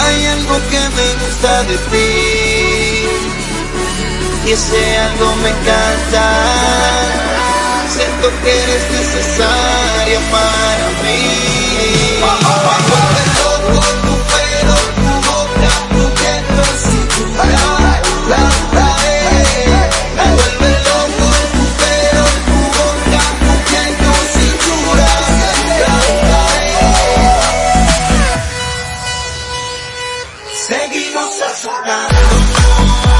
Hay algo que me gusta de ti y ese algo me encanta. Siento que eres necesaria para mí. cosas sonando.